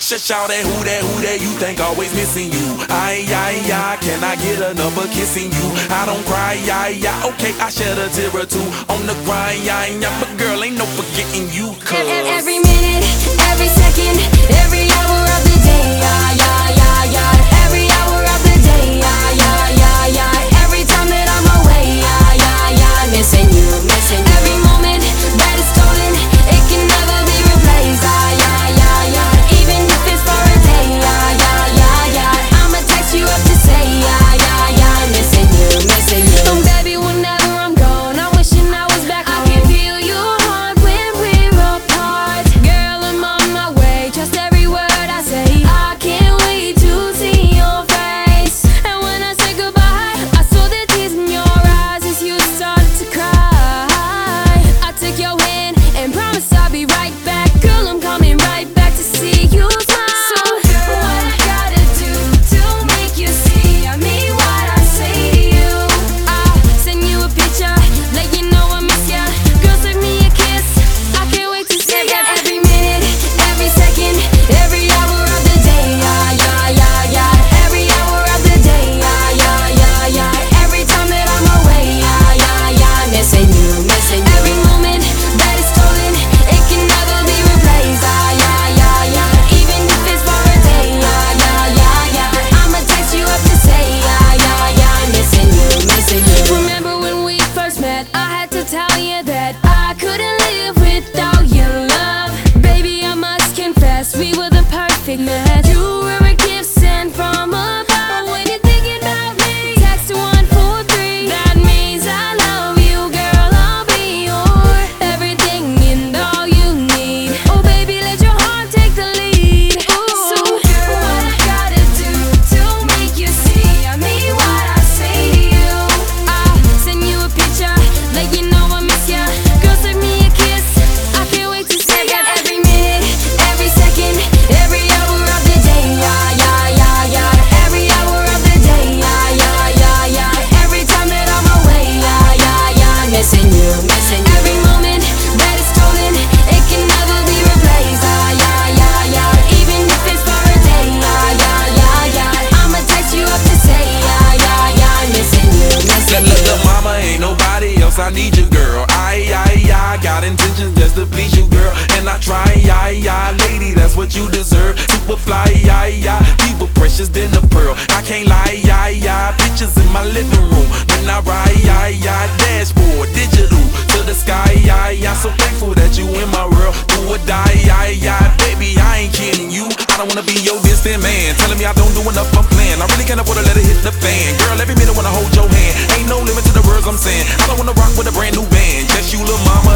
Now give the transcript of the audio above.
Shut y'all who that who that you think always missing you. I I I can I get another kissing you? I don't cry, I I okay I shed a tear or two on the grind. I, I but girl ain't no forgetting you. Cause. intentions just to please you, girl. And I try, yeah, yeah, lady, that's what you deserve. Super fly, yeah, yeah, people precious than a pearl. I can't lie, yeah, yeah, pictures in my living room. When I ride, yeah, yeah, dashboard, digital to the sky, yeah, yeah. So thankful that you in my world, do or die, yeah, yeah, baby, I ain't kidding you. I don't wanna be your distant man, telling me I don't do enough, I'm playing. I really can't afford to let it hit the fan, girl. Every minute wanna hold your hand, ain't no limit to the words I'm saying. I don't wanna rock with a brand new band, just you, little mama.